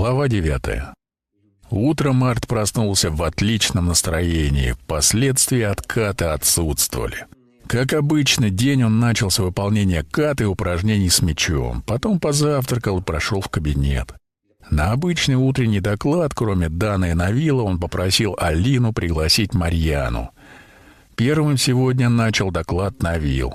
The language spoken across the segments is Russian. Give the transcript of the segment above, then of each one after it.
Глава девятая. Утром Март проснулся в отличном настроении. Последствия отката отсутствовали. Как обычно, день он начал с выполнения кат и упражнений с мячом. Потом позавтракал и прошел в кабинет. На обычный утренний доклад, кроме Дана и Навила, он попросил Алину пригласить Марьяну. Первым сегодня начал доклад Навил.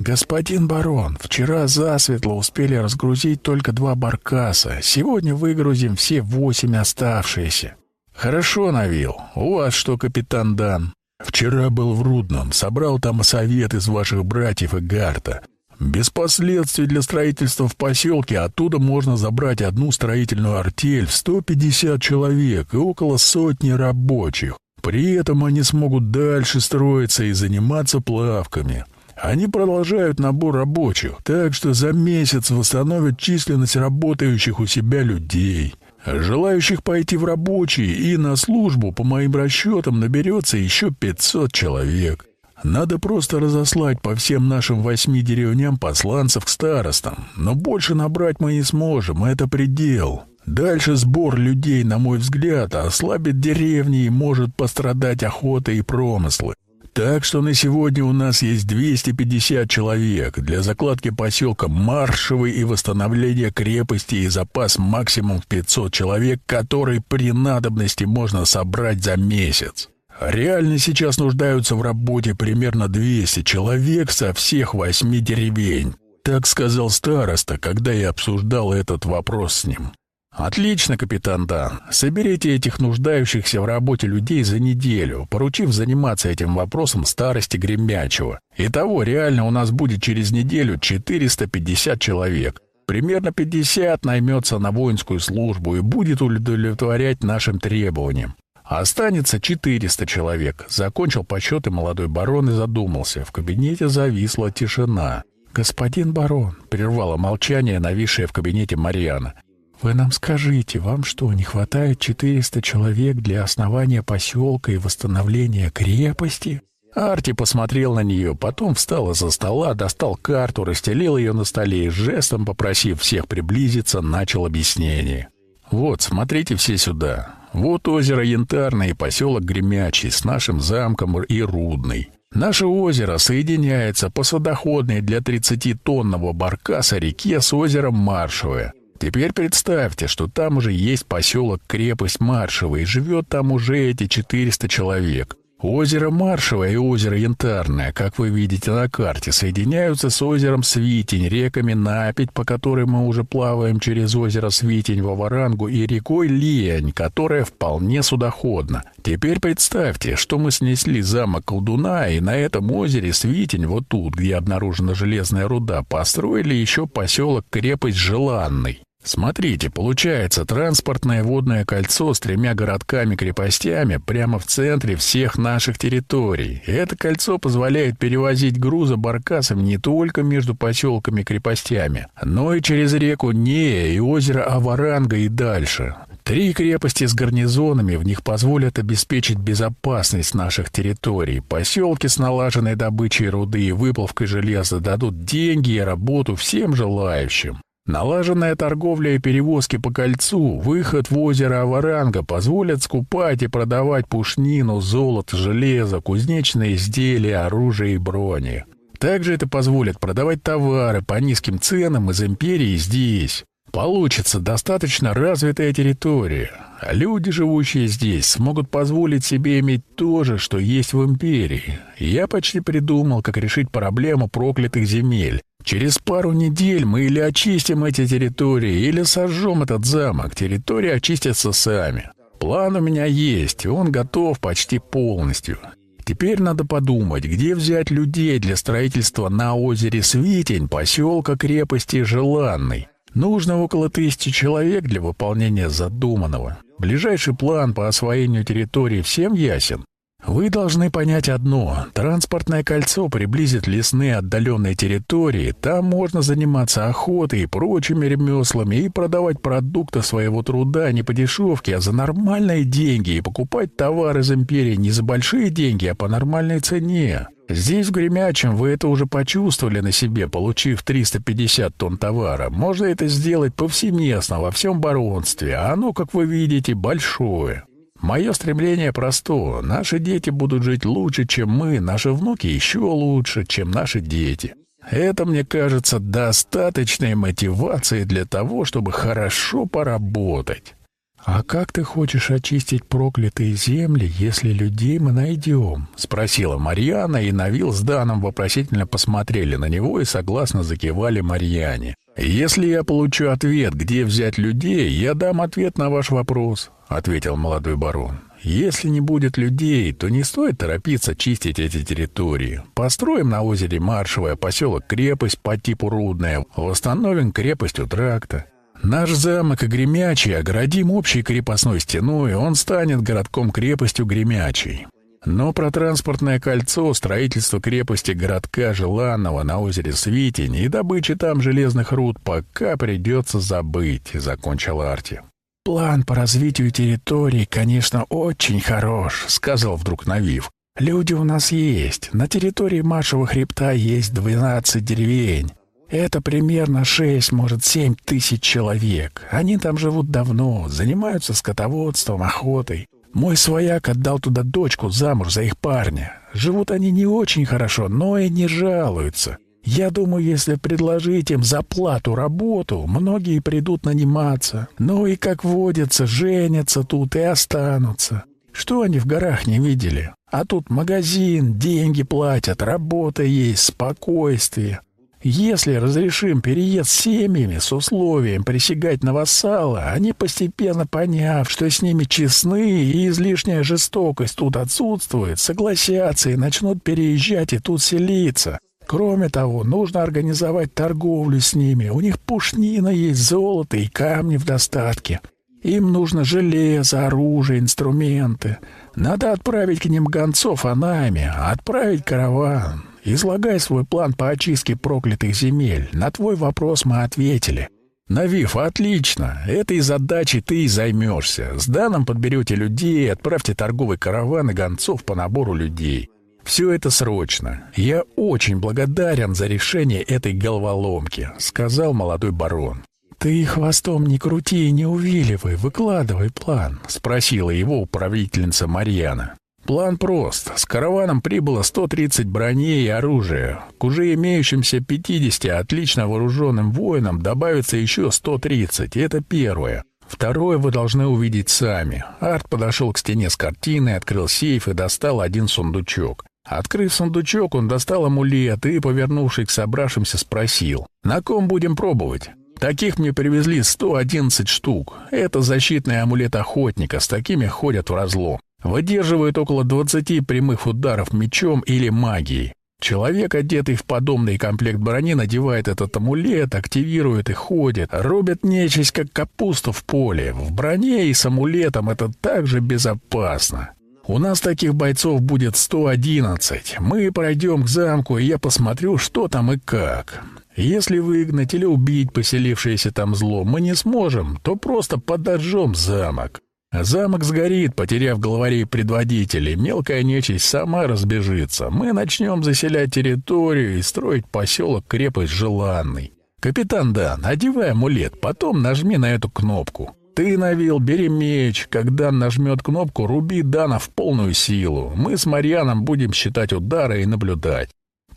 «Господин барон, вчера засветло успели разгрузить только два баркаса. Сегодня выгрузим все восемь оставшиеся». «Хорошо, Навил. У вас что, капитан Дан?» Вчера был в Рудном, собрал там совет из ваших братьев и Гарта. Без последствий для строительства в поселке оттуда можно забрать одну строительную артель в 150 человек и около сотни рабочих. При этом они смогут дальше строиться и заниматься плавками. Они продолжают набор рабочих, так что за месяц восстановят численность работающих у себя людей. Желающих пойти в рабочие и на службу, по моим расчетам, наберется еще 500 человек. Надо просто разослать по всем нашим восьми деревням посланцев к старостам. Но больше набрать мы не сможем, это предел. Дальше сбор людей, на мой взгляд, ослабит деревни и может пострадать охота и промыслы. Так что на сегодня у нас есть 250 человек для закладки поселка Маршевый и восстановления крепости и запас максимум в 500 человек, который при надобности можно собрать за месяц. Реально сейчас нуждаются в работе примерно 200 человек со всех восьми деревень. Так сказал староста, когда я обсуждал этот вопрос с ним. «Отлично, капитан Дан. Соберите этих нуждающихся в работе людей за неделю, поручив заниматься этим вопросом старости Гремячего. Итого, реально у нас будет через неделю 450 человек. Примерно 50 наймется на воинскую службу и будет удовлетворять нашим требованиям. Останется 400 человек. Закончил подсчеты молодой барон и задумался. В кабинете зависла тишина. «Господин барон», — прервало молчание, нависшее в кабинете Марьяна, — вы нам скажите, вам что, не хватает 400 человек для основания поселка и восстановления крепости? Арти посмотрел на нее, потом встал из-за стола, достал карту, расстелил ее на столе и жестом, попросив всех приблизиться, начал объяснение. «Вот, смотрите все сюда. Вот озеро Янтарное и поселок Гремячий с нашим замком и Рудный. Наше озеро соединяется по судоходной для 30-тонного баркаса реке с озером Маршевое. Теперь представьте, что там уже есть поселок-крепость Маршево, и живет там уже эти 400 человек. Озеро Маршево и озеро Янтарное, как вы видите на карте, соединяются с озером Свитень, реками Напить, по которой мы уже плаваем через озеро Свитень в Аварангу, и рекой Лиань, которая вполне судоходна. Теперь представьте, что мы снесли замок Колдуна, и на этом озере Свитень, вот тут, где обнаружена железная руда, построили еще поселок-крепость Желанный. Смотрите, получается транспортное водное кольцо с тремя городками-крепостями прямо в центре всех наших территорий. Это кольцо позволяет перевозить грузы баркасами не только между поселками-крепостями, но и через реку Нея и озеро Аваранга и дальше. Три крепости с гарнизонами в них позволят обеспечить безопасность наших территорий. Поселки с налаженной добычей руды и выплавкой железа дадут деньги и работу всем желающим. Налаженная торговля и перевозки по кольцу, выход в озеро Аваранга позволят скупать и продавать пушнину, золото, железо, кузнечные изделия, оружие и брони. Также это позволит продавать товары по низким ценам из империи здесь. Получится достаточно развитая территория, люди, живущие здесь, смогут позволить себе иметь то же, что есть в империи. Я почти придумал, как решить проблему проклятых земель. Через пару недель мы или очистим эти территории, или сожжем этот замок. Территории очистятся сами. План у меня есть, он готов почти полностью. Теперь надо подумать, где взять людей для строительства на озере Свитень, поселка крепости Желанный. Нужно около тысячи человек для выполнения задуманного. Ближайший план по освоению территории всем ясен. Вы должны понять одно. Транспортное кольцо приблизит лесные отдаленные территории. Там можно заниматься охотой и прочими ремеслами и продавать продукты своего труда не по дешевке, а за нормальные деньги и покупать товары из империи не за большие деньги, а по нормальной цене. Здесь, в Гремячем, вы это уже почувствовали на себе, получив 350 тонн товара. Можно это сделать повсеместно, во всем баронстве, а оно, как вы видите, большое. Мое стремление просто. Наши дети будут жить лучше, чем мы, наши внуки еще лучше, чем наши дети. Это, мне кажется, достаточной мотивацией для того, чтобы хорошо поработать. «А как ты хочешь очистить проклятые земли, если людей мы найдем?» — спросила Марьяна, и Навил с Даном вопросительно посмотрели на него и согласно закивали Марьяне. «Если я получу ответ, где взять людей, я дам ответ на ваш вопрос», — ответил молодой барон. «Если не будет людей, то не стоит торопиться чистить эти территории. Построим на озере Маршевое поселок-крепость по типу Рудная, восстановим крепость у тракта. Наш замок и Гремячий оградим общей крепостной стеной, он станет городком-крепостью Гремячий. Но про транспортное кольцо, строительство крепости городка Желанного на озере Свитень и добычи там железных руд пока придется забыть, — закончил Арти. «План по развитию территории, конечно, очень хорош», — сказал вдруг Навив. «Люди у нас есть. На территории Маршевого хребта есть двенадцать деревень. Это примерно шесть, может, семь тысяч человек. Они там живут давно, занимаются скотоводством, охотой. Мой свояк отдал туда дочку замуж за их парня. Живут они не очень хорошо, но и не жалуются. Я думаю, если предложить им за плату работу, многие придут наниматься. Ну и, как водится, женятся тут и останутся. Что они в горах не видели? А тут магазин, деньги платят, работа есть, спокойствие. Если разрешим переезд семьями с условием присягать на вассала, они постепенно поняв, что с ними честны и излишняя жестокость тут отсутствует, согласятся и начнут переезжать и тут селиться. Кроме того, нужно организовать торговлю с ними. У них пушнина есть, золото и камни в достатке. Им нужно железо, оружие, инструменты. Надо отправить к ним гонцов Анами, отправить караван. Излагай свой план по очистке проклятых земель. На твой вопрос мы ответили. Навив, отлично. Этой задачей ты и займешься. С Даном подберете людей, отправьте торговый караван и гонцов по набору людей. Все это срочно. Я очень благодарен за решение этой головоломки, сказал молодой барон. Ты хвостом не крути и не увиливай, выкладывай план, спросила его управительница Марьяна. План прост. С караваном прибыло 130 броней и оружия. К уже имеющимся 50 отлично вооруженным воинам добавится еще 130. Это первое. Второе вы должны увидеть сами. Арт подошел к стене с картиной, открыл сейф и достал один сундучок. Открыв сундучок, он достал амулет и, повернувшись к собравшимся, спросил. «На ком будем пробовать?» Таких мне привезли 111 штук. Это защитный амулет охотника, с такими ходят в разлом. Выдерживает около 20 прямых ударов мечом или магией. Человек, одетый в подобный комплект брони, надевает этот амулет, активирует и ходит. Рубят нечисть, как капусту в поле. В броне и с амулетом это также безопасно. У нас таких бойцов будет 111. Мы пройдем к замку, и я посмотрю, что там и как. Если выгнать или убить поселившееся там зло мы не сможем, то просто подожжем замок. Замок сгорит, потеряв главарей предводителей. Мелкая нечисть сама разбежится. Мы начнем заселять территорию и строить поселок-крепость Желанный. Капитан Дан, одевай амулет, потом нажми на эту кнопку. Ты, Навил, бери меч. Когда нажмет кнопку, руби Дана в полную силу. Мы с Марьяном будем считать удары и наблюдать.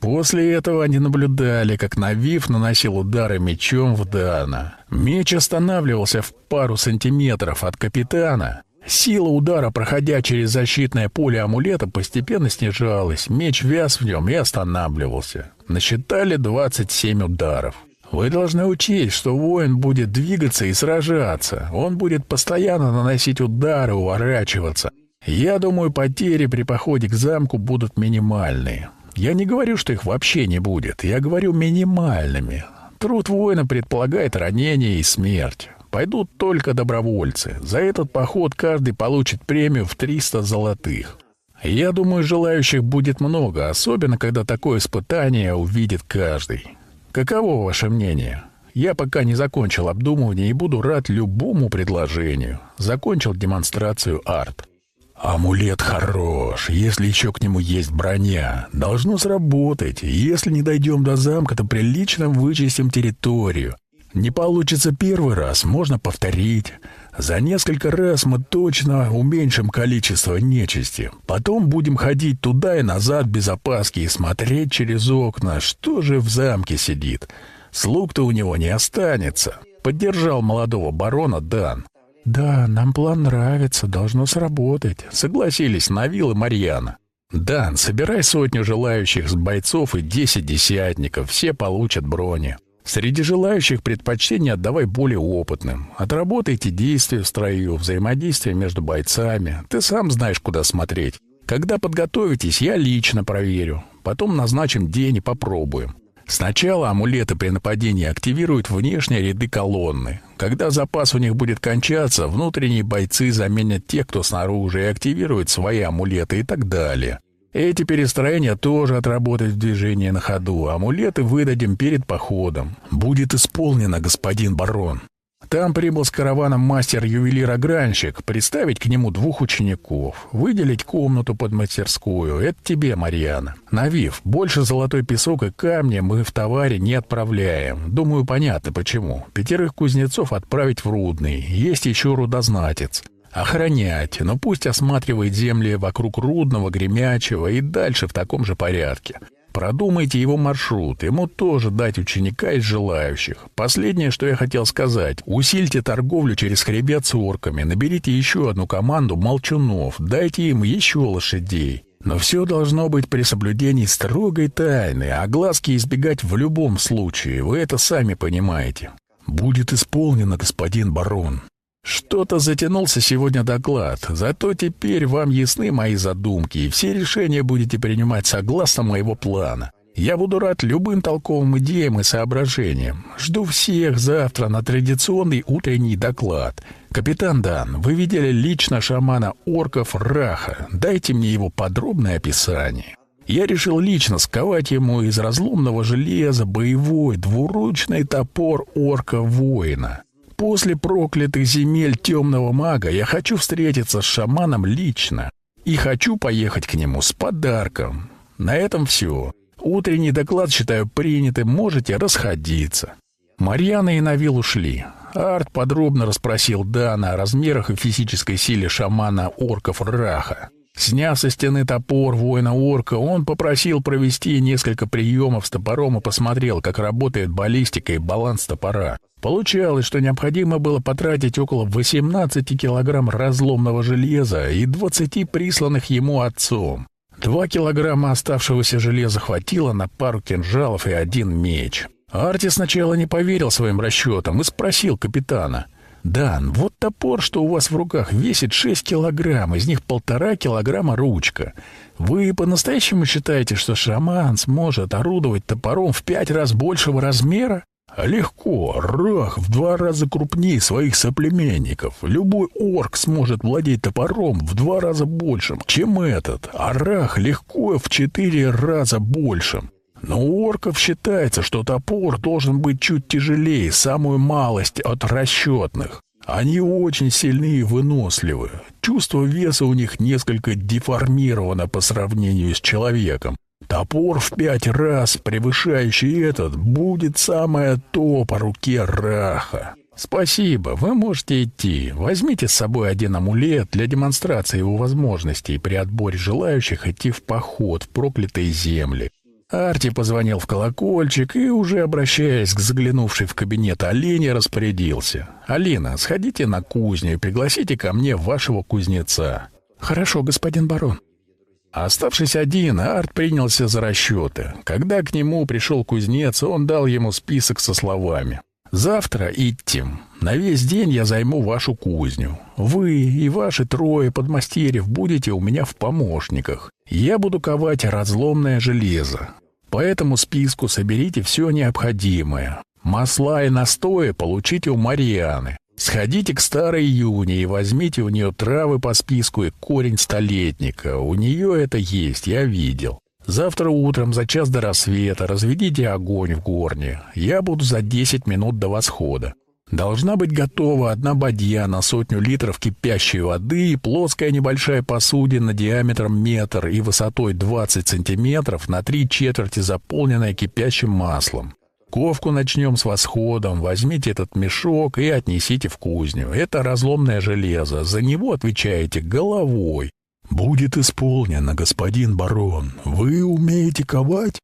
После этого они наблюдали, как Навив наносил удары мечом в Дана. Меч останавливался в пару сантиметров от капитана. Сила удара, проходя через защитное поле амулета, постепенно снижалась. Меч вяз в нем и останавливался. Насчитали 27 ударов. Вы должны учесть, что воин будет двигаться и сражаться. Он будет постоянно наносить удары, уворачиваться. Я думаю, потери при походе к замку будут минимальные. Я не говорю, что их вообще не будет. Я говорю минимальными. Труд воина предполагает ранение и смерть. Пойдут только добровольцы. За этот поход каждый получит премию в 300 золотых. Я думаю, желающих будет много, особенно когда такое испытание увидит каждый. Каково ваше мнение? Я пока не закончил обдумывание и буду рад любому предложению. Закончил демонстрацию арт. Амулет хорош, если еще к нему есть броня. Должно сработать. Если не дойдем до замка, то прилично вычистим территорию. Не получится первый раз, можно повторить. За несколько раз мы точно уменьшим количество нечисти. Потом будем ходить туда и назад без опаски и смотреть через окна, что же в замке сидит. Слуг-то у него не останется. Поддержал молодого барона Дан. «Да, нам план нравится, должно сработать», — согласились Навил и Марьяна. «Дан, собирай сотню желающих с бойцов и десять десятников, все получат брони. Среди желающих предпочтение отдавай более опытным. Отработайте действия в строю, взаимодействие между бойцами. Ты сам знаешь, куда смотреть. Когда подготовитесь, я лично проверю. Потом назначим день и попробуем. Сначала амулеты при нападении активируют внешние ряды колонны. Когда запас у них будет кончаться, внутренние бойцы заменят тех, кто снаружи, и активируют свои амулеты и так далее. Эти перестроения тоже отработают в движении на ходу. Амулеты выдадим перед походом. Будет исполнено, господин барон. Там прибыл с караваном мастер-ювелир-огранщик, представить к нему двух учеников, выделить комнату под мастерскую. Это тебе, Марьяна. Навив, больше золотой песок и камни мы в товаре не отправляем. Думаю, понятно почему. Пятерых кузнецов отправить в Рудный. Есть еще рудознатец. Охранять, но пусть осматривает земли вокруг Рудного, Гремячего и дальше в таком же порядке. Продумайте его маршрут, ему тоже дать ученика из желающих. Последнее, что я хотел сказать, усильте торговлю через хребет с орками, наберите еще одну команду молчунов, дайте им еще лошадей. Но все должно быть при соблюдении строгой тайны, а глазки избегать в любом случае, вы это сами понимаете. Будет исполнено, господин барон. Что-то затянулся сегодня доклад, зато теперь вам ясны мои задумки, и все решения будете принимать согласно моего плана. Я буду рад любым толковым идеям и соображениям. Жду всех завтра на традиционный утренний доклад. Капитан Дан, вы видели лично шамана орков Раха. Дайте мне его подробное описание. Я решил лично сковать ему из разломного железа боевой двуручный топор орка-воина. После проклятых земель темного мага я хочу встретиться с шаманом лично. И хочу поехать к нему с подарком. На этом все. Утренний доклад считаю принятым, можете расходиться. Марьяна и Навил ушли. Арт подробно расспросил Дана о размерах и физической силе шамана орков Раха. Сняв со стены топор воина-орка, он попросил провести несколько приемов с топором и посмотрел, как работает баллистика и баланс топора. Получалось, что необходимо было потратить около 18 килограмм разломного железа и 20 присланных ему отцом. Два килограмма оставшегося железа хватило на пару кинжалов и один меч. Арти сначала не поверил своим расчетам и спросил капитана. «Дан, вот топор, что у вас в руках, весит 6 килограмм, из них полтора килограмма ручка. Вы по-настоящему считаете, что шаман сможет орудовать топором в пять раз большего размера?» «Легко. Рах в два раза крупнее своих соплеменников. Любой орк сможет владеть топором в два раза большим, чем этот, а Рах легко в четыре раза большим. Но у орков считается, что топор должен быть чуть тяжелее, самую малость от расчетных. Они очень сильны и выносливы. Чувство веса у них несколько деформировано по сравнению с человеком. Топор в пять раз, превышающий этот, будет самое то по руке Раха. Спасибо, вы можете идти. Возьмите с собой один амулет для демонстрации его возможностей при отборе желающих идти в поход в проклятые земли. Арти позвонил в колокольчик и, уже обращаясь к заглянувшей в кабинет Алине, распорядился. «Алина, сходите на кузню и пригласите ко мне вашего кузнеца». «Хорошо, господин барон». Оставшись один, Арт принялся за расчеты. Когда к нему пришел кузнец, он дал ему список со словами. «Завтра идти. На весь день я займу вашу кузню. Вы и ваши трое подмастерьев будете у меня в помощниках. Я буду ковать разломное железо. По этому списку соберите все необходимое. Масла и настои получите у Марианы. Сходите к старой Юне и возьмите у нее травы по списку и корень столетника. У нее это есть, я видел. Завтра утром за час до рассвета разведите огонь в горне. Я буду за десять минут до восхода. Должна быть готова одна бадья на сотню литров кипящей воды и плоская небольшая посудина диаметром метр и высотой 20 сантиметров на три четверти заполненная кипящим маслом. Ковку начнем с восходом. Возьмите этот мешок и отнесите в кузню. Это разломное железо. За него отвечаете головой. Будет исполнено, господин барон. Вы умеете ковать?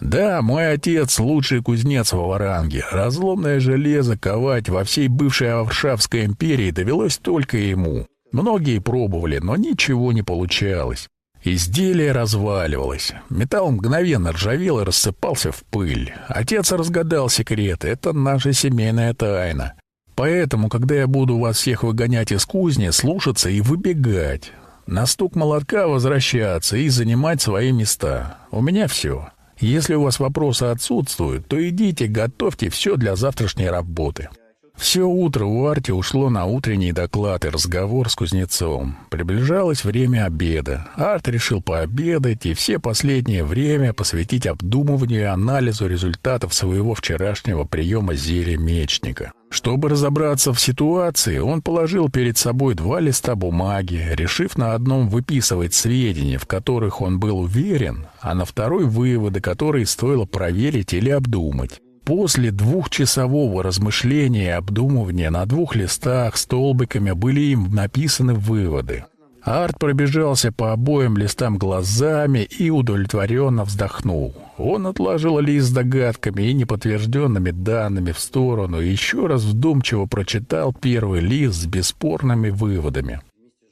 Да, мой отец лучший кузнец в Варанге. Разломное железо ковать во всей бывшей Авшавской империи довелось только ему. Многие пробовали, но ничего не получалось. Изделие разваливалось. Металл мгновенно ржавел и рассыпался в пыль. Отец разгадал секрет. Это наша семейная тайна. Поэтому, когда я буду вас всех выгонять из кузни, слушаться и выбегать. На стук молотка возвращаться и занимать свои места. У меня все. Если у вас вопросы отсутствуют, то идите, готовьте все для завтрашней работы. Все утро у Арти ушло на утренний доклад и разговор с кузнецом. Приближалось время обеда. Арт решил пообедать и все последнее время посвятить обдумыванию и анализу результатов своего вчерашнего приема зелья мечника. Чтобы разобраться в ситуации, он положил перед собой два листа бумаги, решив на одном выписывать сведения, в которых он был уверен, а на второй выводы, которые стоило проверить или обдумать. После двухчасового размышления и обдумывания на двух листах столбиками были им написаны выводы. Арт пробежался по обоим листам глазами и удовлетворенно вздохнул. Он отложил лист с догадками и неподтвержденными данными в сторону и еще раз вдумчиво прочитал первый лист с бесспорными выводами.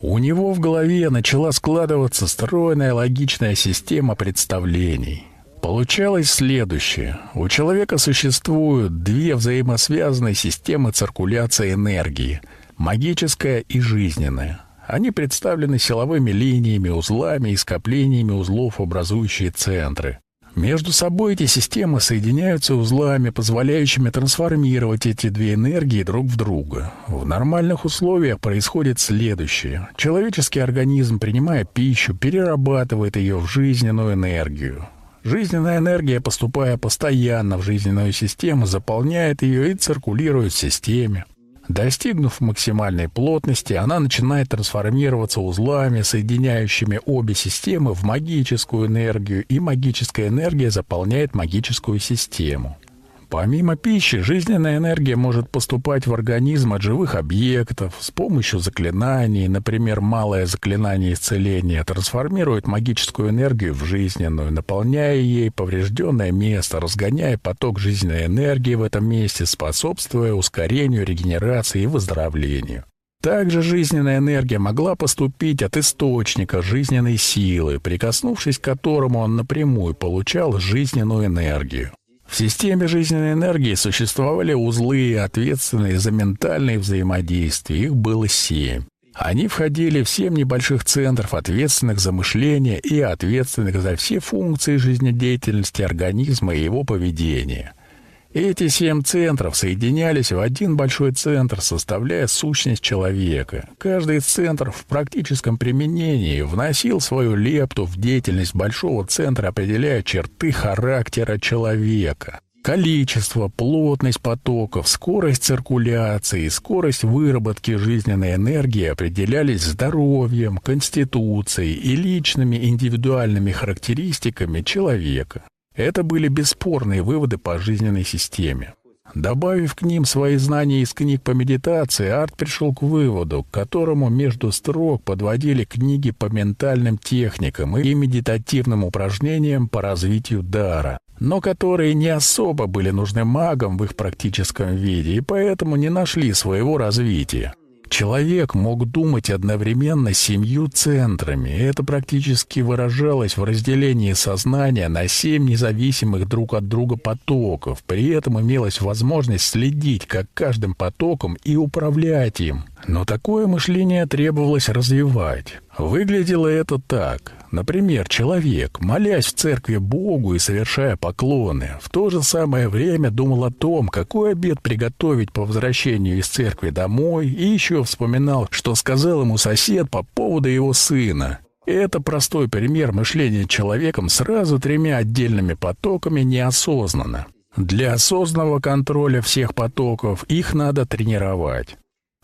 У него в голове начала складываться стройная логичная система представлений. Получалось следующее. У человека существуют две взаимосвязанные системы циркуляции энергии – магическая и жизненная. Они представлены силовыми линиями, узлами и скоплениями узлов, образующие центры. Между собой эти системы соединяются узлами, позволяющими трансформировать эти две энергии друг в друга. В нормальных условиях происходит следующее. Человеческий организм, принимая пищу, перерабатывает ее в жизненную энергию. Жизненная энергия, поступая постоянно в жизненную систему, заполняет ее и циркулирует в системе. Достигнув максимальной плотности, она начинает трансформироваться узлами, соединяющими обе системы в магическую энергию, и магическая энергия заполняет магическую систему. Помимо пищи, жизненная энергия может поступать в организм от живых объектов с помощью заклинаний. Например, малое заклинание исцеления трансформирует магическую энергию в жизненную, наполняя ей поврежденное место, разгоняя поток жизненной энергии в этом месте, способствуя ускорению регенерации и выздоровлению. Также жизненная энергия могла поступить от источника жизненной силы, прикоснувшись к которому он напрямую получал жизненную энергию. В системе жизненной энергии существовали узлы, ответственные за ментальные взаимодействия. Их было семь. Они входили в семь небольших центров, ответственных за мышление и ответственных за все функции жизнедеятельности организма и его поведения. Эти семь центров соединялись в один большой центр, составляя сущность человека. Каждый из центров в практическом применении вносил свою лепту в деятельность большого центра, определяя черты характера человека. Количество, плотность потоков, скорость циркуляции, скорость выработки жизненной энергии определялись здоровьем, конституцией и личными индивидуальными характеристиками человека. Это были бесспорные выводы по жизненной системе. Добавив к ним свои знания из книг по медитации, Арт пришел к выводу, к которому между строк подводили книги по ментальным техникам и медитативным упражнениям по развитию дара, но которые не особо были нужны магам в их практическом виде и поэтому не нашли своего развития. Человек мог думать одновременно семью центрами. Это практически выражалось в разделении сознания на семь независимых друг от друга потоков. При этом имелась возможность следить как каждым потоком и управлять им. Но такое мышление требовалось развивать. Выглядело это так. Например, человек, молясь в церкви Богу и совершая поклоны, в то же самое время думал о том, какой обед приготовить по возвращению из церкви домой, и еще вспоминал, что сказал ему сосед по поводу его сына. Это простой пример мышления человеком сразу тремя отдельными потоками неосознанно. Для осознанного контроля всех потоков их надо тренировать.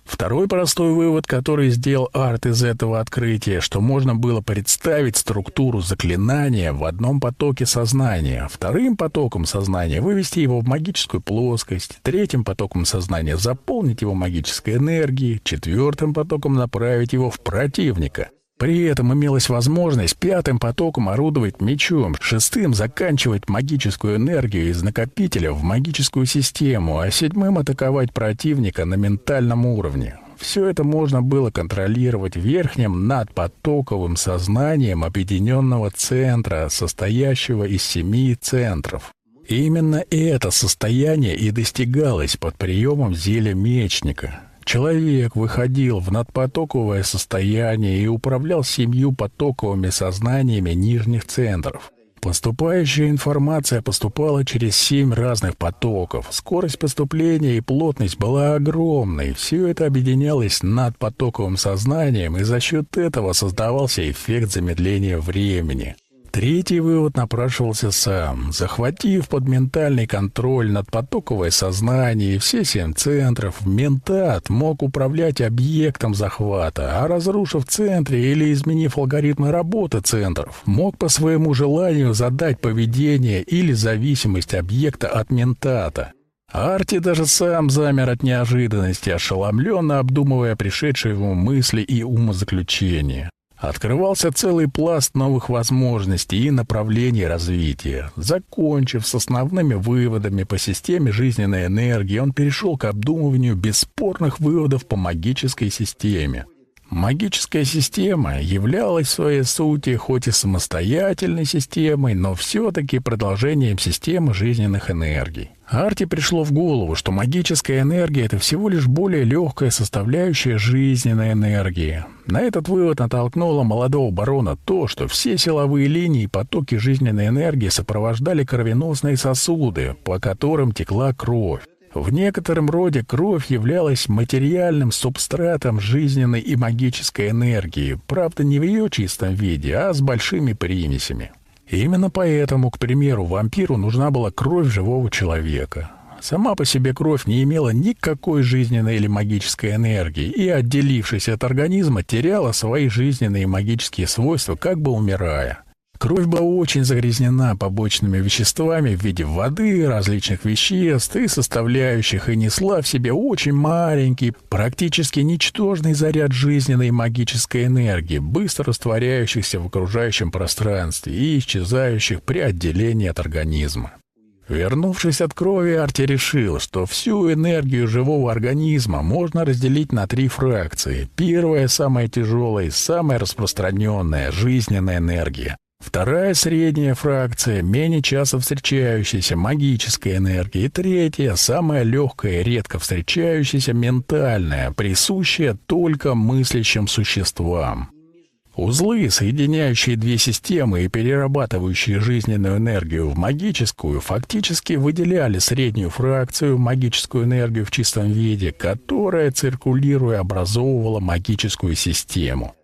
Второй простой вывод, который сделал Арт из этого открытия, что можно было представить структуру заклинания в одном потоке сознания, вторым потоком сознания вывести его в магическую плоскость, третьим потоком сознания заполнить его магической энергией, четвертым потоком направить его в противника. При этом имелась возможность пятым потоком орудовать мечом, шестым заканчивать магическую энергию из накопителя в магическую систему, а седьмым атаковать противника на ментальном уровне. Все это можно было контролировать верхним надпотоковым сознанием объединенного центра, состоящего из семи центров. Именно это состояние и достигалось под приемом зелья мечника. Человек выходил в надпотоковое состояние и управлял семью потоковыми сознаниями нижних центров. Поступающая информация поступала через семь разных потоков. Скорость поступления и плотность была огромной. Все это объединялось над потоковым сознанием, и за счет этого создавался эффект замедления времени. Третий вывод напрашивался сам. Захватив под ментальный контроль над потоковое сознание и все семь центров, ментат мог управлять объектом захвата, а разрушив центре или изменив алгоритмы работы центров, мог по своему желанию задать поведение или зависимость объекта от ментата. Арти даже сам замер от неожиданности, ошеломленно обдумывая пришедшие ему мысли и умозаключения. Открывался целый пласт новых возможностей и направлений развития. Закончив с основными выводами по системе жизненной энергии, он перешел к обдумыванию бесспорных выводов по магической системе. Магическая система являлась в своей сути хоть и самостоятельной системой, но все-таки продолжением системы жизненных энергий. Арти пришло в голову, что магическая энергия — это всего лишь более легкая составляющая жизненной энергии. На этот вывод натолкнуло молодого барона то, что все силовые линии и потоки жизненной энергии сопровождали кровеносные сосуды, по которым текла кровь. В некотором роде кровь являлась материальным субстратом жизненной и магической энергии, правда, не в ее чистом виде, а с большими примесями. именно поэтому, к примеру, вампиру нужна была кровь живого человека. Сама по себе кровь не имела никакой жизненной или магической энергии и, отделившись от организма, теряла свои жизненные и магические свойства, как бы умирая. Кровь была очень загрязнена побочными веществами в виде воды, различных веществ и составляющих, и несла в себе очень маленький, практически ничтожный заряд жизненной и магической энергии, быстро растворяющихся в окружающем пространстве и исчезающих при отделении от организма. Вернувшись от крови, Арти решил, что всю энергию живого организма можно разделить на три фракции. Первая, самая тяжелая и самая распространенная – жизненная энергия. Вторая средняя фракция, менее часто встречающаяся магическая энергия. И третья, самая легкая редко встречающаяся ментальная, присущая только мыслящим существам. Узлы, соединяющие две системы и перерабатывающие жизненную энергию в магическую, фактически выделяли среднюю фракцию, магическую энергию в чистом виде, которая, циркулируя, образовывала магическую систему.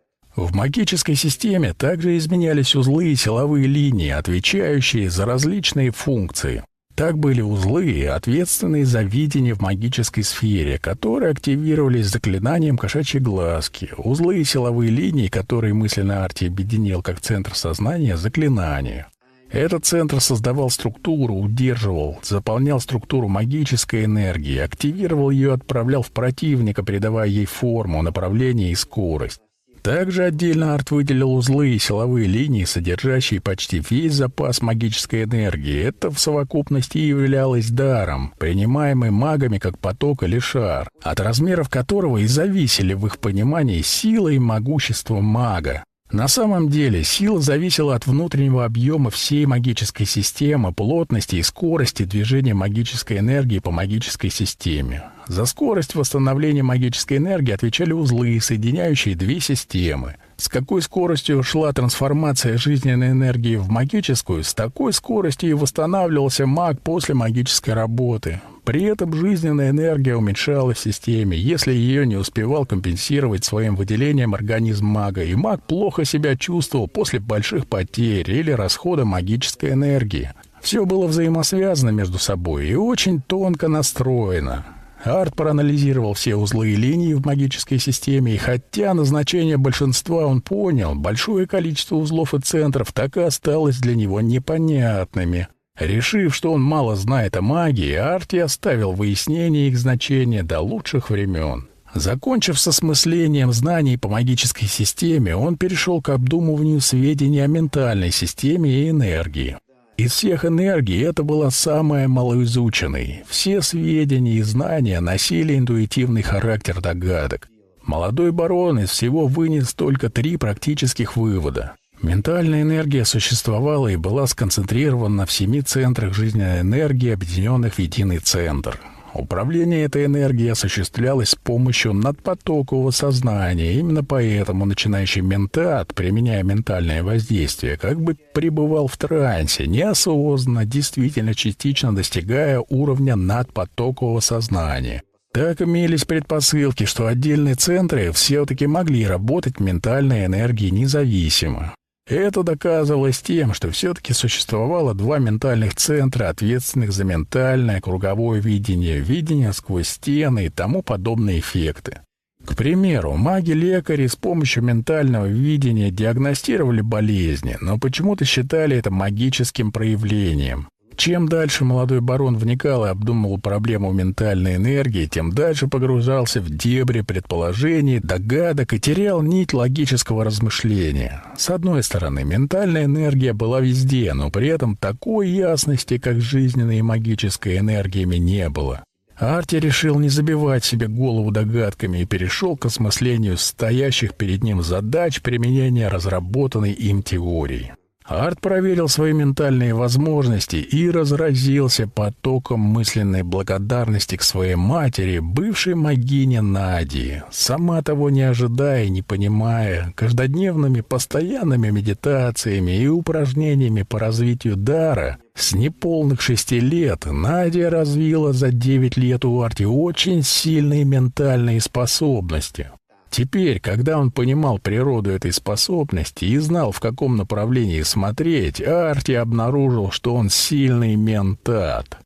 В магической системе также изменялись узлы и силовые линии, отвечающие за различные функции. Так были узлы, ответственные за видение в магической сфере, которые активировались заклинанием кошачьей глазки. Узлы и силовые линии, которые мысленно Арти объединил как центр сознания, заклинания. Этот центр создавал структуру, удерживал, заполнял структуру магической энергии, активировал ее отправлял в противника, придавая ей форму, направление и скорость. Также отдельно арт выделил узлы и силовые линии, содержащие почти весь запас магической энергии. Это в совокупности являлось даром, принимаемый магами как поток или шар, от размеров которого и зависели в их понимании сила и могущество мага. На самом деле сила зависела от внутреннего объема всей магической системы, плотности и скорости движения магической энергии по магической системе. За скорость восстановления магической энергии отвечали узлы, соединяющие две системы. С какой скоростью шла трансформация жизненной энергии в магическую, с такой скоростью и восстанавливался маг после магической работы. При этом жизненная энергия уменьшалась в системе, если ее не успевал компенсировать своим выделением организм мага, и маг плохо себя чувствовал после больших потерь или расхода магической энергии. Все было взаимосвязано между собой и очень тонко настроено. Арт проанализировал все узлы и линии в магической системе, и хотя назначение большинства он понял, большое количество узлов и центров так и осталось для него непонятными. Решив, что он мало знает о магии, Арти оставил выяснение их значения до лучших времен. Закончив с осмыслением знаний по магической системе, он перешел к обдумыванию сведений о ментальной системе и энергии. Из всех энергий это была самая малоизученной. Все сведения и знания носили интуитивный характер догадок. Молодой барон из всего вынес только три практических вывода. Ментальная энергия существовала и была сконцентрирована в семи центрах жизненной энергии, объединенных в единый центр. Управление этой энергией осуществлялось с помощью надпотокового сознания. Именно поэтому начинающий ментат, применяя ментальное воздействие, как бы пребывал в трансе, неосознанно, действительно частично достигая уровня надпотокового сознания. Так имелись предпосылки, что отдельные центры все-таки могли работать ментальной энергией независимо. Это доказывалось тем, что все-таки существовало два ментальных центра, ответственных за ментальное круговое видение, видение сквозь стены и тому подобные эффекты. К примеру, маги-лекари с помощью ментального видения диагностировали болезни, но почему-то считали это магическим проявлением. Чем дальше молодой барон вникал и обдумывал проблему ментальной энергии, тем дальше погружался в дебри предположений, догадок и терял нить логического размышления. С одной стороны, ментальная энергия была везде, но при этом такой ясности, как жизненной и магической энергиями, не было. Арти решил не забивать себе голову догадками и перешел к осмыслению стоящих перед ним задач применения разработанной им теории. Арт проверил свои ментальные возможности и разразился потоком мысленной благодарности к своей матери, бывшей магине Нади, сама того не ожидая и не понимая, каждодневными постоянными медитациями и упражнениями по развитию дара с неполных шести лет Надя развила за девять лет у Арти очень сильные ментальные способности. Теперь, когда он понимал природу этой способности и знал, в каком направлении смотреть, Арти обнаружил, что он сильный ментат.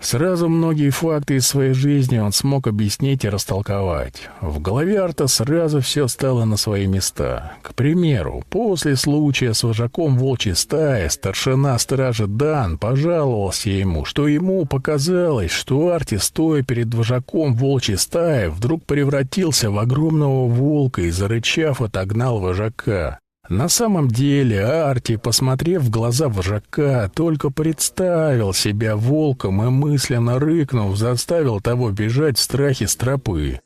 Сразу многие факты из своей жизни он смог объяснить и растолковать. В голове Арта сразу все стало на свои места. К примеру, после случая с вожаком волчьей стаи старшина стражи Дан пожаловался ему, что ему показалось, что Арти, стоя перед вожаком волчьей стаи, вдруг превратился в огромного волка и, зарычав, отогнал вожака. На самом деле Арти, посмотрев в глаза вожака, только представил себя волком и мысленно рыкнув, заставил того бежать в страхе с тропы.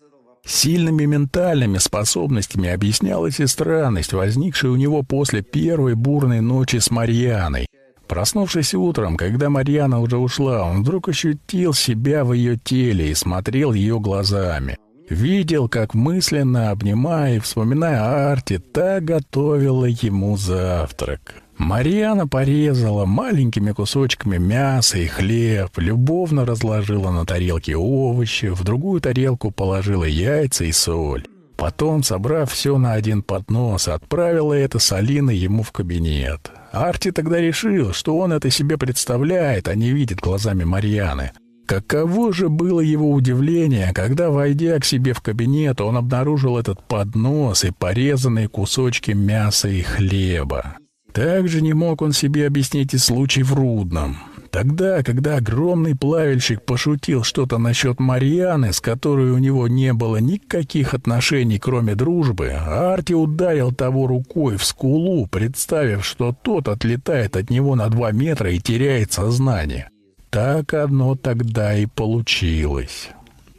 Сильными ментальными способностями объяснялась и странность, возникшая у него после первой бурной ночи с Марьяной. Проснувшись утром, когда Марьяна уже ушла, он вдруг ощутил себя в ее теле и смотрел ее глазами. Видел, как мысленно, обнимая и вспоминая о Арте, та готовила ему завтрак. Марьяна порезала маленькими кусочками мясо и хлеб, любовно разложила на тарелке овощи, в другую тарелку положила яйца и соль. Потом, собрав все на один поднос, отправила это с Алиной ему в кабинет. Арти тогда решил, что он это себе представляет, а не видит глазами Марьяны. Каково же было его удивление, когда, войдя к себе в кабинет, он обнаружил этот поднос и порезанные кусочки мяса и хлеба. Также не мог он себе объяснить и случай в Рудном. Тогда, когда огромный плавильщик пошутил что-то насчет Марьяны, с которой у него не было никаких отношений, кроме дружбы, Арти ударил того рукой в скулу, представив, что тот отлетает от него на два метра и теряет сознание. Так оно тогда и получилось.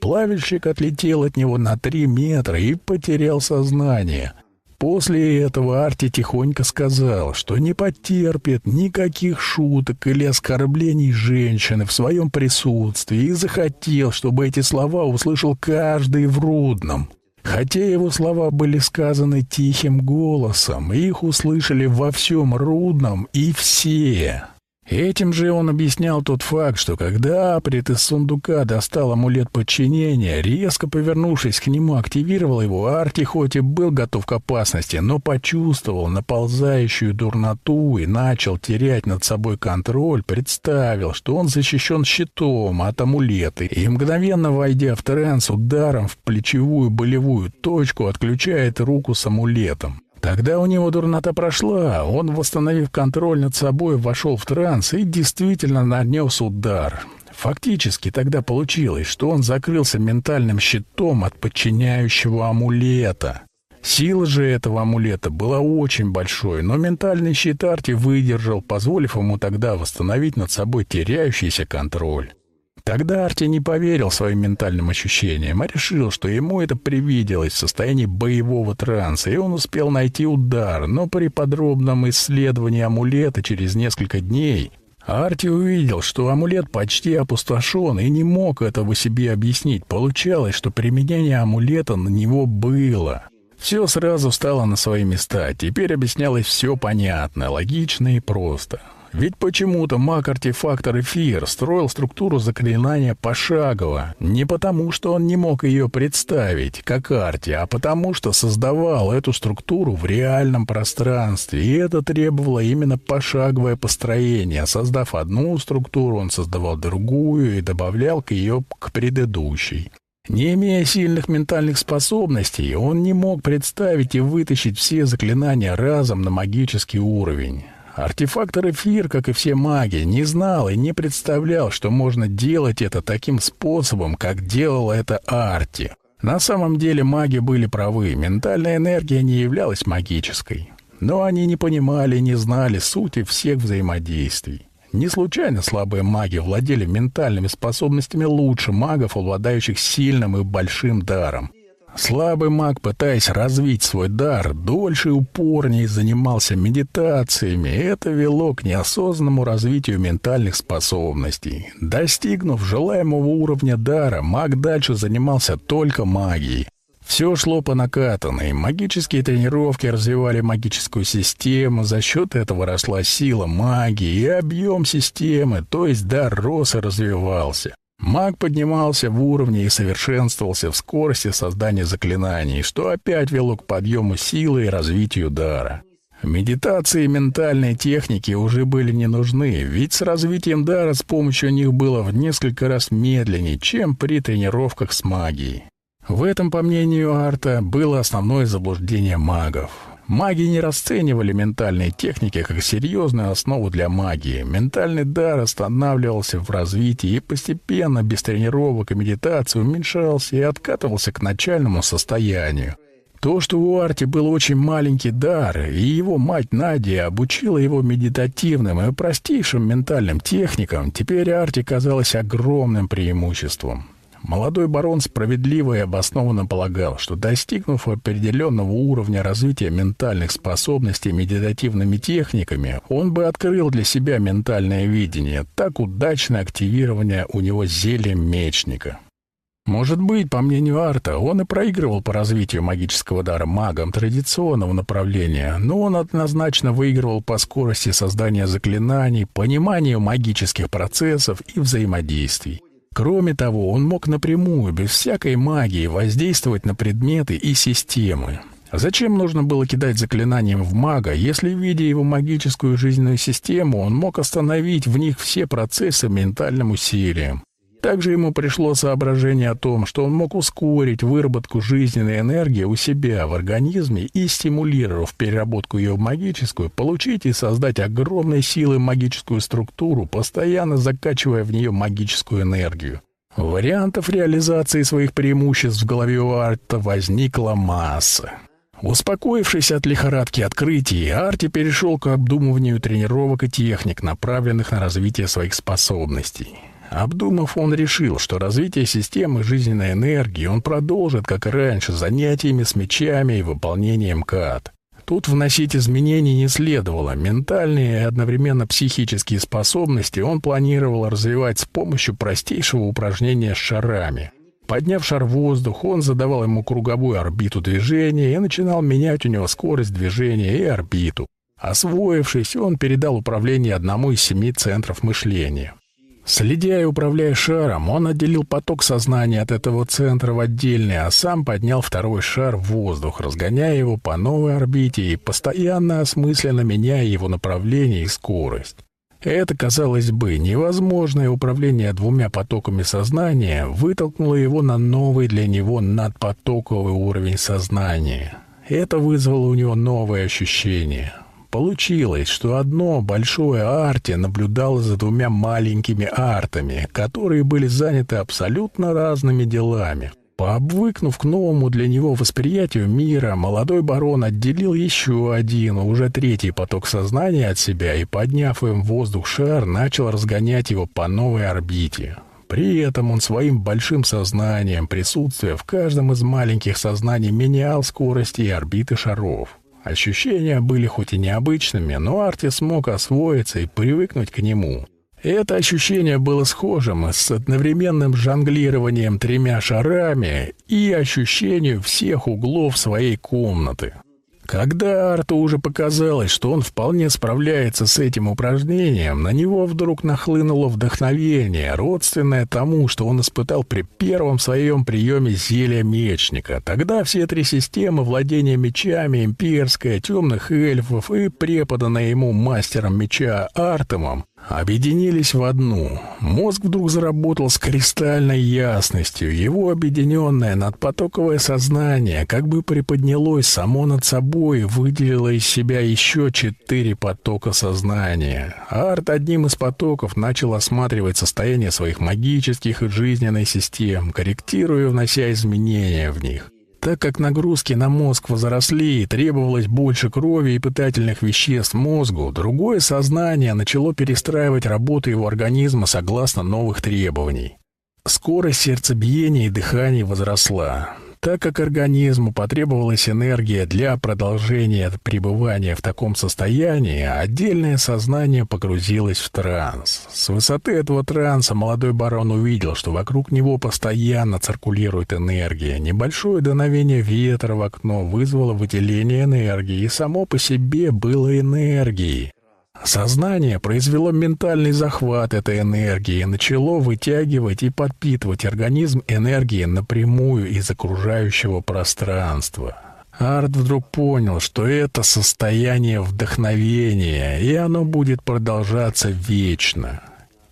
Плавильщик отлетел от него на три метра и потерял сознание. После этого Арти тихонько сказал, что не потерпит никаких шуток или оскорблений женщины в своем присутствии и захотел, чтобы эти слова услышал каждый в Рудном. Хотя его слова были сказаны тихим голосом, их услышали во всем Рудном и все. Этим же он объяснял тот факт, что когда Априт из сундука достал амулет подчинения, резко повернувшись к нему, активировал его, Арти хоть и был готов к опасности, но почувствовал наползающую дурноту и начал терять над собой контроль, представил, что он защищен щитом от амулета и, мгновенно войдя в транс, ударом в плечевую болевую точку отключает руку с амулетом. Тогда у него дурнота прошла, он, восстановив контроль над собой, вошел в транс и действительно нанес удар. Фактически тогда получилось, что он закрылся ментальным щитом от подчиняющего амулета. Сила же этого амулета была очень большой, но ментальный щит Арти выдержал, позволив ему тогда восстановить над собой теряющийся контроль. Тогда Арти не поверил своим ментальным ощущениям, а решил, что ему это привиделось в состоянии боевого транса, и он успел найти удар, но при подробном исследовании амулета через несколько дней Арти увидел, что амулет почти опустошен и не мог этого себе объяснить. Получалось, что применение амулета на него было. Все сразу стало на свои места. Теперь объяснялось все понятно, логично и просто. Ведь почему-то маг-артефактор Эфир строил структуру заклинания пошагово. Не потому, что он не мог ее представить, как арти, а потому, что создавал эту структуру в реальном пространстве. И это требовало именно пошаговое построение. Создав одну структуру, он создавал другую и добавлял к ее к предыдущей. Не имея сильных ментальных способностей, он не мог представить и вытащить все заклинания разом на магический уровень. Артефактор Эфир, как и все маги, не знал и не представлял, что можно делать это таким способом, как делала это Арти. На самом деле маги были правы, ментальная энергия не являлась магической. Но они не понимали и не знали сути всех взаимодействий. Не случайно слабые маги владели ментальными способностями лучше магов, обладающих сильным и большим даром. Слабый маг, пытаясь развить свой дар, дольше и упорнее занимался медитациями, это вело к неосознанному развитию ментальных способностей. Достигнув желаемого уровня дара, маг дальше занимался только магией. Все шло по накатанной. Магические тренировки развивали магическую систему, за счет этого росла сила магии и объем системы, то есть дар рос и развивался. Маг поднимался в уровне и совершенствовался в скорости создания заклинаний, что опять вело к подъему силы и развитию дара. Медитации и ментальные техники уже были не нужны, ведь с развитием дара с помощью них было в несколько раз медленнее, чем при тренировках с магией. В этом, по мнению Арта, было основное заблуждение магов. Маги не расценивали ментальные техники как серьезную основу для магии. Ментальный дар останавливался в развитии и постепенно, без тренировок и медитации, уменьшался и откатывался к начальному состоянию. То, что у Арти был очень маленький дар, и его мать Надя обучила его медитативным и простейшим ментальным техникам, теперь Арти казалось огромным преимуществом. Молодой барон справедливо и обоснованно полагал, что достигнув определенного уровня развития ментальных способностей медитативными техниками, он бы открыл для себя ментальное видение, так удачное активирование у него зельем мечника. Может быть, по мнению Арта, он и проигрывал по развитию магического дара магам традиционного направления, но он однозначно выигрывал по скорости создания заклинаний, пониманию магических процессов и взаимодействий. Кроме того, он мог напрямую, без всякой магии, воздействовать на предметы и системы. Зачем нужно было кидать заклинанием в мага, если, видя его магическую жизненную систему, он мог остановить в них все процессы ментальным усилием? Также ему пришло соображение о том, что он мог ускорить выработку жизненной энергии у себя в организме и, стимулировав переработку ее в магическую, получить и создать огромной силой магическую структуру, постоянно закачивая в нее магическую энергию. Вариантов реализации своих преимуществ в голове у Арта возникла масса. Успокоившись от лихорадки открытий, Арти перешел к обдумыванию тренировок и техник, направленных на развитие своих способностей. Обдумав, он решил, что развитие системы жизненной энергии он продолжит, как и раньше, занятиями с мечами и выполнением кат. Тут вносить изменений не следовало. Ментальные и одновременно психические способности он планировал развивать с помощью простейшего упражнения с шарами. Подняв шар в воздух, он задавал ему круговую орбиту движения и начинал менять у него скорость движения и орбиту. Освоившись, он передал управление одному из семи центров мышления. Следя и управляя шаром, он отделил поток сознания от этого центра в отдельный, а сам поднял второй шар в воздух, разгоняя его по новой орбите и постоянно осмысленно меняя его направление и скорость. Это, казалось бы, невозможное управление двумя потоками сознания вытолкнуло его на новый для него надпотоковый уровень сознания. Это вызвало у него новые ощущения — Получилось, что одно большое арти наблюдало за двумя маленькими артами, которые были заняты абсолютно разными делами. Пообвыкнув к новому для него восприятию мира, молодой барон отделил еще один, уже третий поток сознания от себя и, подняв им воздух шар, начал разгонять его по новой орбите. При этом он своим большим сознанием, присутствуя в каждом из маленьких сознаний, менял скорости и орбиты шаров. Ощущения были хоть и необычными, но Арти смог освоиться и привыкнуть к нему. Это ощущение было схожим с одновременным жонглированием тремя шарами и ощущением всех углов своей комнаты. Когда Арту уже показалось, что он вполне справляется с этим упражнением, на него вдруг нахлынуло вдохновение, родственное тому, что он испытал при первом своем приеме зелья мечника. Тогда все три системы владения мечами, имперская, темных эльфов и преподанная ему мастером меча Артемом, объединились в одну. Мозг вдруг заработал с кристальной ясностью. Его объединенное надпотоковое сознание как бы приподнялось само над собой и выделило из себя еще четыре потока сознания. Арт одним из потоков начал осматривать состояние своих магических и жизненной систем, корректируя и внося изменения в них. Так как нагрузки на мозг возросли и требовалось больше крови и питательных веществ мозгу, другое сознание начало перестраивать работу его организма согласно новых требований. Скорость сердцебиения и дыхания возросла. Так как организму потребовалась энергия для продолжения пребывания в таком состоянии, отдельное сознание погрузилось в транс. С высоты этого транса молодой барон увидел, что вокруг него постоянно циркулирует энергия. Небольшое дуновение ветра в окно вызвало выделение энергии, и само по себе было энергией. Сознание произвело ментальный захват этой энергии и начало вытягивать и подпитывать организм энергией напрямую из окружающего пространства. Арт вдруг понял, что это состояние вдохновения, и оно будет продолжаться вечно.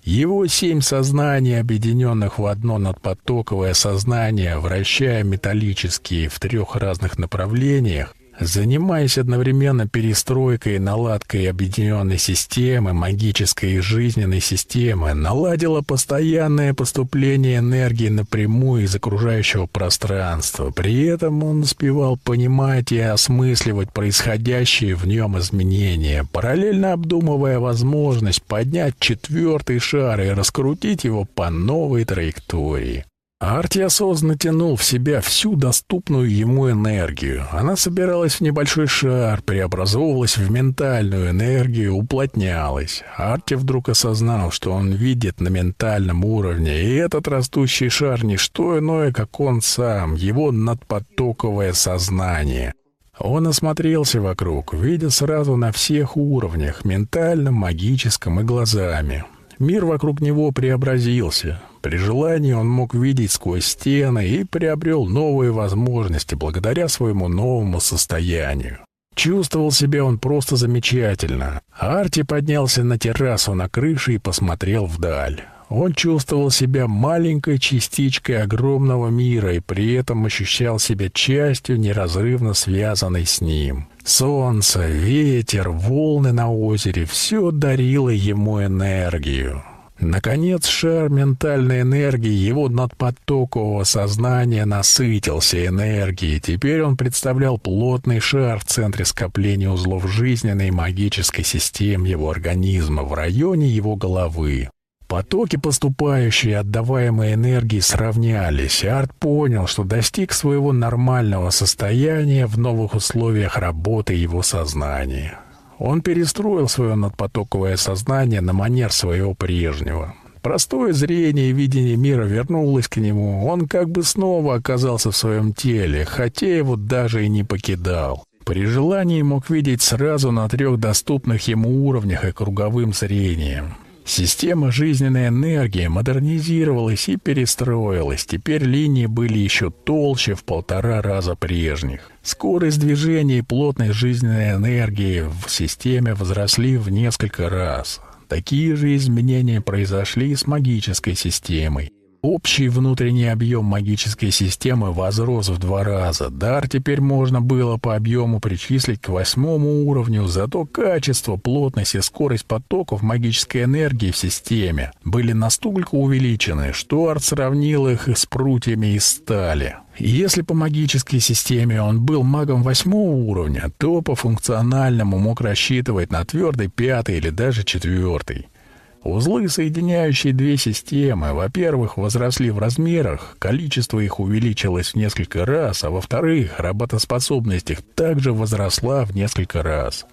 Его семь сознаний, объединенных в одно надпотоковое сознание, вращая металлические в трех разных направлениях, Занимаясь одновременно перестройкой и наладкой объединенной системы, магической и жизненной системы, наладила постоянное поступление энергии напрямую из окружающего пространства. При этом он успевал понимать и осмысливать происходящие в нем изменения, параллельно обдумывая возможность поднять четвертый шар и раскрутить его по новой траектории. Арти осознанно тянул в себя всю доступную ему энергию. Она собиралась в небольшой шар, преобразовывалась в ментальную энергию, уплотнялась. Арти вдруг осознал, что он видит на ментальном уровне, и этот растущий шар — не что иное, как он сам, его надпотоковое сознание. Он осмотрелся вокруг, видя сразу на всех уровнях — ментальном, магическом и глазами. Мир вокруг него преобразился. При желании он мог видеть сквозь стены и приобрел новые возможности благодаря своему новому состоянию. Чувствовал себя он просто замечательно. Арти поднялся на террасу на крыше и посмотрел вдаль. Он чувствовал себя маленькой частичкой огромного мира и при этом ощущал себя частью, неразрывно связанной с ним. Солнце, ветер, волны на озере — все дарило ему энергию. Наконец, шар ментальной энергии его надпотокового сознания насытился энергией. Теперь он представлял плотный шар в центре скопления узлов жизненной и магической системы его организма в районе его головы. Потоки поступающей и отдаваемой энергии сравнялись, и Арт понял, что достиг своего нормального состояния в новых условиях работы его сознания. Он перестроил свое надпотоковое сознание на манер своего прежнего. Простое зрение и видение мира вернулось к нему. Он как бы снова оказался в своем теле, хотя его даже и не покидал. При желании мог видеть сразу на трех доступных ему уровнях и круговым зрением. Система жизненной энергии модернизировалась и перестроилась. Теперь линии были еще толще в полтора раза прежних. Скорость движения и плотность жизненной энергии в системе возросли в несколько раз. Такие же изменения произошли и с магической системой. Общий внутренний объем магической системы возрос в два раза. Дар теперь можно было по объему причислить к восьмому уровню, зато качество, плотность и скорость потоков магической энергии в системе были настолько увеличены, что Арт сравнил их с прутьями из стали. Если по магической системе он был магом восьмого уровня, то по функциональному мог рассчитывать на твердый пятый или даже четвертый. Узлы, соединяющие две системы, во-первых, возросли в размерах, количество их увеличилось в несколько раз, а во-вторых, работоспособность их также возросла в несколько раз.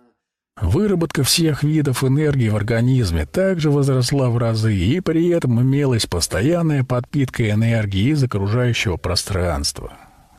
Выработка всех видов энергии в организме также возросла в разы, и при этом имелась постоянная подпитка энергии из окружающего пространства.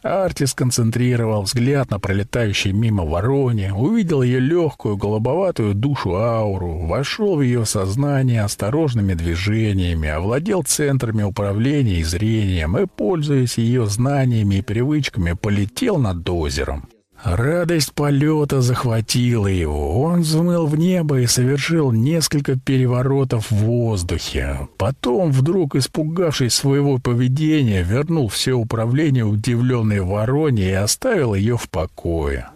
Арти сконцентрировал взгляд на пролетающей мимо вороне, увидел ее легкую голубоватую душу-ауру, вошел в ее сознание осторожными движениями, овладел центрами управления и зрением и, пользуясь ее знаниями и привычками, полетел над озером. Радость полета захватила его. Он взмыл в небо и совершил несколько переворотов в воздухе. Потом, вдруг испугавшись своего поведения, вернул все управление удивленной вороне и оставил ее в покое.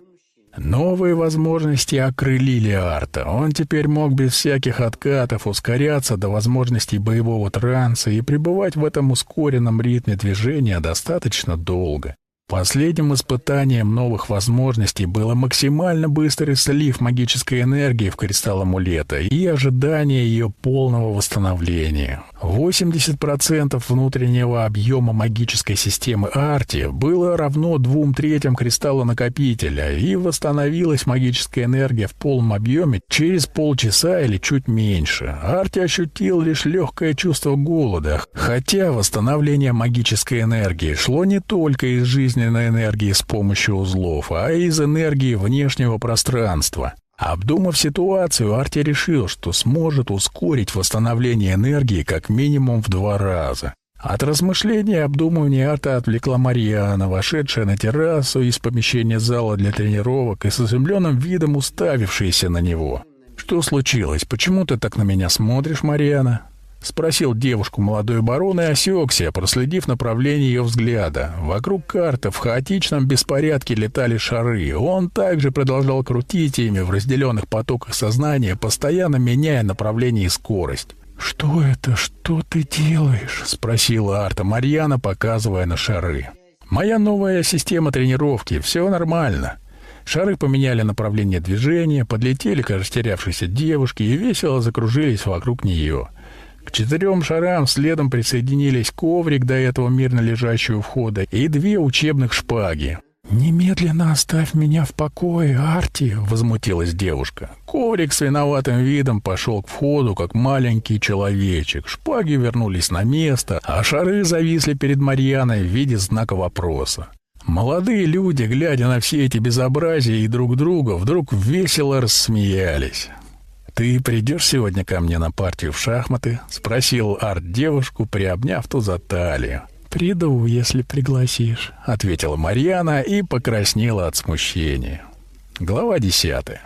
Новые возможности окрылили Арта. Он теперь мог без всяких откатов ускоряться до возможностей боевого транса и пребывать в этом ускоренном ритме движения достаточно долго. Последним испытанием новых возможностей было максимально быстрый слив магической энергии в кристалл амулета и ожидание ее полного восстановления. 80% внутреннего объема магической системы Арти было равно двум третьим кристалла накопителя, и восстановилась магическая энергия в полном объеме через полчаса или чуть меньше. Арти ощутил лишь легкое чувство голода, хотя восстановление магической энергии шло не только из жизненной энергии с помощью узлов, а из энергии внешнего пространства. Обдумав ситуацию, Арти решил, что сможет ускорить восстановление энергии как минимум в два раза. От размышления и обдумывания Арта отвлекла Марьяна, вошедшая на террасу из помещения зала для тренировок и с изумленным видом уставившаяся на него. «Что случилось? Почему ты так на меня смотришь, Марьяна?» Спросил девушку молодой барон и осекся, проследив направление ее взгляда. Вокруг карты в хаотичном беспорядке летали шары. Он также продолжал крутить ими в разделенных потоках сознания, постоянно меняя направление и скорость. «Что это? Что ты делаешь?» — спросила Арта Марьяна, показывая на шары. «Моя новая система тренировки. Все нормально». Шары поменяли направление движения, подлетели к растерявшейся девушке и весело закружились вокруг нее. К четырем шарам следом присоединились коврик, до этого мирно лежащий у входа, и две учебных шпаги. «Немедленно оставь меня в покое, Арти!» — возмутилась девушка. Коврик с виноватым видом пошел к входу, как маленький человечек. Шпаги вернулись на место, а шары зависли перед Марьяной в виде знака вопроса. Молодые люди, глядя на все эти безобразия и друг друга, вдруг весело рассмеялись. «Ты придешь сегодня ко мне на партию в шахматы?» — спросил Арт девушку, приобняв ту за талию. «Приду, если пригласишь», — ответила Марьяна и покраснела от смущения. Глава десятая.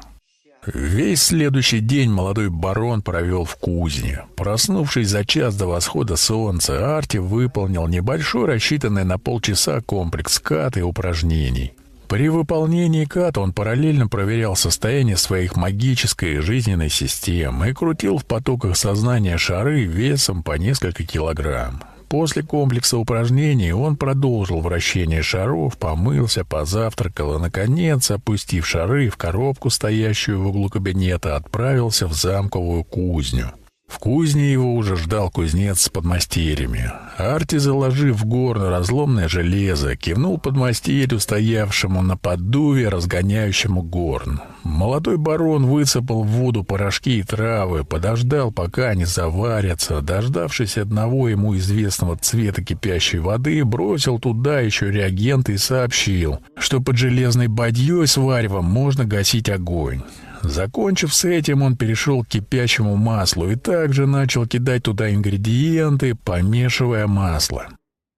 Весь следующий день молодой барон провел в кузне. Проснувшись за час до восхода солнца, Арти выполнил небольшой, рассчитанный на полчаса комплекс кат и упражнений. При выполнении ката он параллельно проверял состояние своих магической и жизненной системы и крутил в потоках сознания шары весом по несколько килограмм. После комплекса упражнений он продолжил вращение шаров, помылся, позавтракал и, наконец, опустив шары в коробку, стоящую в углу кабинета, отправился в замковую кузню. В кузне его уже ждал кузнец с подмастерьями. Арти, заложив в горн разломное железо, кивнул подмастерью, стоявшему на поддуве, разгоняющему горн. Молодой барон высыпал в воду порошки и травы, подождал, пока они заварятся, дождавшись одного ему известного цвета кипящей воды, бросил туда еще реагенты и сообщил, что под железной бадьей с варевом можно гасить огонь. Закончив с этим, он перешел к кипящему маслу и также начал кидать туда ингредиенты, помешивая масло.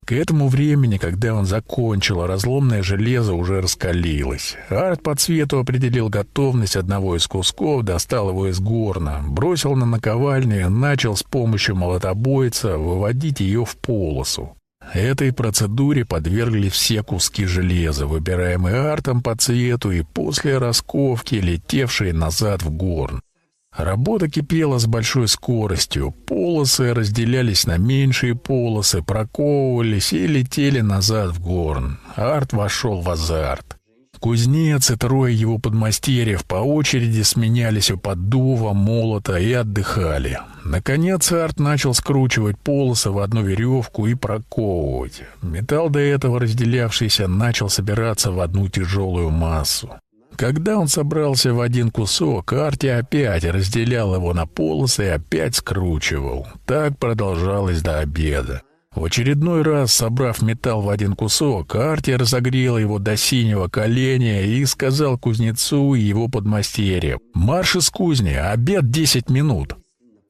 К этому времени, когда он закончил, разломное железо уже раскалилось. Арт по цвету определил готовность одного из кусков, достал его из горна, бросил на наковальню и начал с помощью молотобойца выводить ее в полосу. Этой процедуре подвергли все куски железа, выбираемые артом по цвету и после расковки, летевшие назад в горн. Работа кипела с большой скоростью. Полосы разделялись на меньшие полосы, проковывались и летели назад в горн. Арт вошел в азарт. Кузнец и трое его подмастерьев по очереди сменялись у поддува, молота и отдыхали. Наконец Арт начал скручивать полосы в одну веревку и проковывать. Металл до этого разделявшийся начал собираться в одну тяжелую массу. Когда он собрался в один кусок, Арти опять разделял его на полосы и опять скручивал. Так продолжалось до обеда. В очередной раз, собрав металл в один кусок, Арти разогрел его до синего коленя и сказал кузнецу и его подмастерье «Марш из кузни, обед десять минут».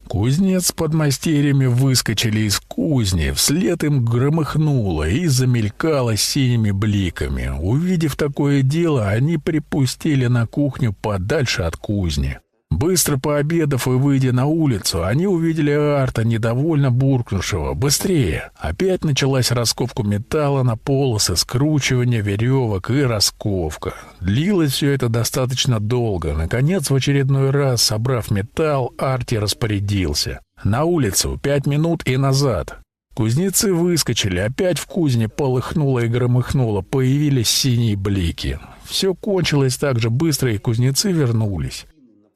Кузнец с подмастерьями выскочили из кузни, вслед им громыхнуло и замелькало синими бликами. Увидев такое дело, они припустили на кухню подальше от кузни. Быстро пообедав и выйдя на улицу, они увидели Арта, недовольно буркнувшего. «Быстрее!» Опять началась расковка металла на полосы, скручивание веревок и расковка. Длилось все это достаточно долго. Наконец, в очередной раз, собрав металл, Арти распорядился. «На улицу! Пять минут и назад!» Кузнецы выскочили, опять в кузне полыхнуло и громыхнуло, появились синие блики. Все кончилось так же быстро, и кузнецы вернулись.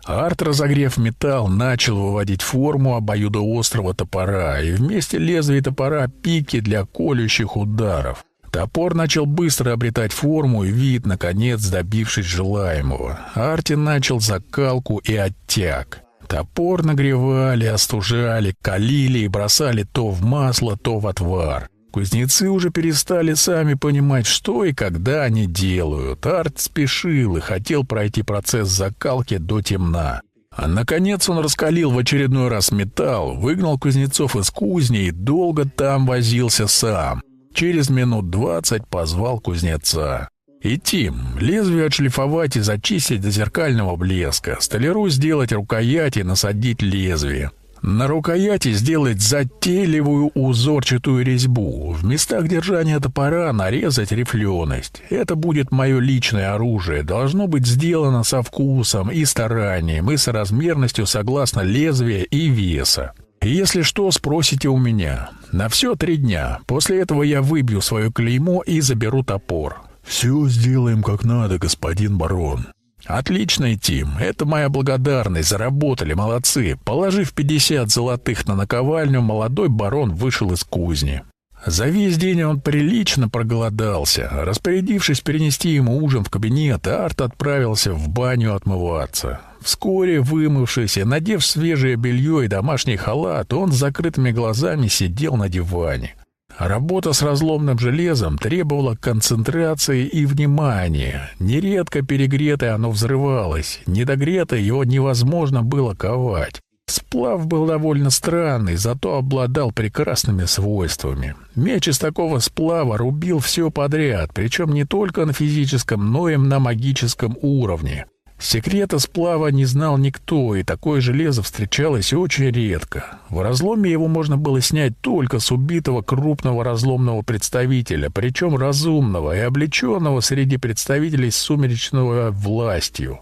Арт, разогрев металл, начал выводить форму обоюдоострого топора и вместе лезвия топора пики для колющих ударов. Топор начал быстро обретать форму и вид, наконец добившись желаемого. Арти начал закалку и оттяг. Топор нагревали, остужали, калили и бросали то в масло, то в отвар. Кузнецы уже перестали сами понимать, что и когда они делают. Арт спешил и хотел пройти процесс закалки до темна. А наконец он раскалил в очередной раз металл, выгнал кузнецов из кузни и долго там возился сам. Через минут двадцать позвал кузнеца. «Идти, лезвие отшлифовать и зачистить до зеркального блеска, столяру сделать рукоять и насадить лезвие». На рукояти сделать затейливую узорчатую резьбу. В местах держания топора нарезать рифленость. Это будет мое личное оружие. Должно быть сделано со вкусом и старанием, и соразмерностью согласно лезвия и веса. Если что, спросите у меня. На все три дня. После этого я выбью свое клеймо и заберу топор. Все сделаем как надо, господин барон. «Отлично, Тим. Это моя благодарность. Заработали, молодцы. Положив 50 золотых на наковальню, молодой барон вышел из кузни. За весь день он прилично проголодался. Распорядившись перенести ему ужин в кабинет, Арт отправился в баню отмываться. Вскоре, вымывшись и надев свежее белье и домашний халат, он с закрытыми глазами сидел на диване. Работа с разломным железом требовала концентрации и внимания. Нередко перегретое оно взрывалось, недогретое его невозможно было ковать. Сплав был довольно странный, зато обладал прекрасными свойствами. Меч из такого сплава рубил все подряд, причем не только на физическом, но и на магическом уровне. Секрета сплава не знал никто, и такое железо встречалось очень редко. В разломе его можно было снять только с убитого крупного разломного представителя, причем разумного и облеченного среди представителей сумеречного властью.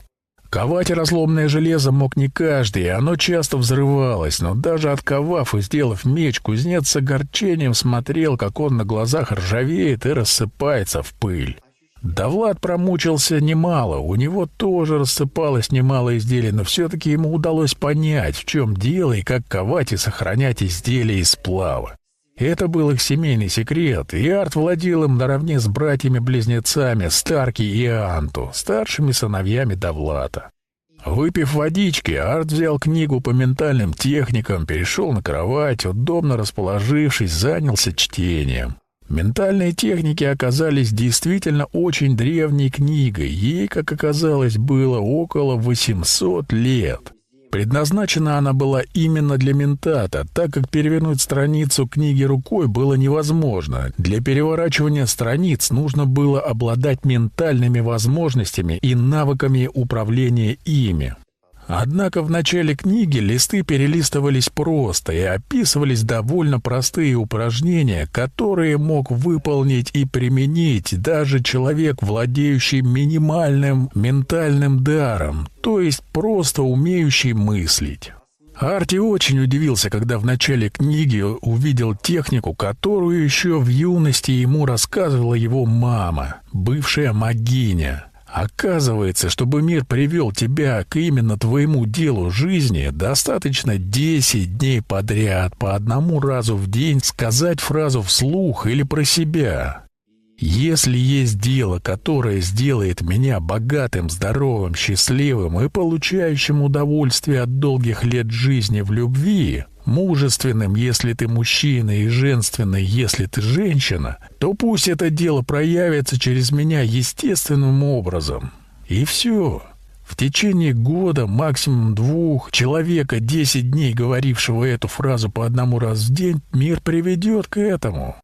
Ковать разломное железо мог не каждый, и оно часто взрывалось, но даже отковав и сделав меч, кузнец с огорчением смотрел, как он на глазах ржавеет и рассыпается в пыль. Да Влад промучился немало, у него тоже рассыпалось немало изделий, но все-таки ему удалось понять, в чем дело и как ковать и сохранять изделия из сплава. Это был их семейный секрет, и Арт владел им наравне с братьями-близнецами Старки и Анту, старшими сыновьями Довлата. Выпив водички, Арт взял книгу по ментальным техникам, перешел на кровать, удобно расположившись, занялся чтением. Ментальные техники оказались действительно очень древней книгой, ей, как оказалось, было около 800 лет. Предназначена она была именно для ментата, так как перевернуть страницу книги рукой было невозможно. Для переворачивания страниц нужно было обладать ментальными возможностями и навыками управления ими. Однако в начале книги листы перелистывались просто и описывались довольно простые упражнения, которые мог выполнить и применить даже человек, владеющий минимальным ментальным даром, то есть просто умеющий мыслить. Арти очень удивился, когда в начале книги увидел технику, которую еще в юности ему рассказывала его мама, бывшая магиня. Оказывается, чтобы мир привел тебя к именно твоему делу жизни, достаточно 10 дней подряд по одному разу в день сказать фразу вслух или про себя. Если есть дело, которое сделает меня богатым, здоровым, счастливым и получающим удовольствие от долгих лет жизни в любви, мужественным, если ты мужчина, и женственный, если ты женщина, то пусть это дело проявится через меня естественным образом. И все. В течение года, максимум двух, человека, десять дней говорившего эту фразу по одному раз в день, мир приведет к этому.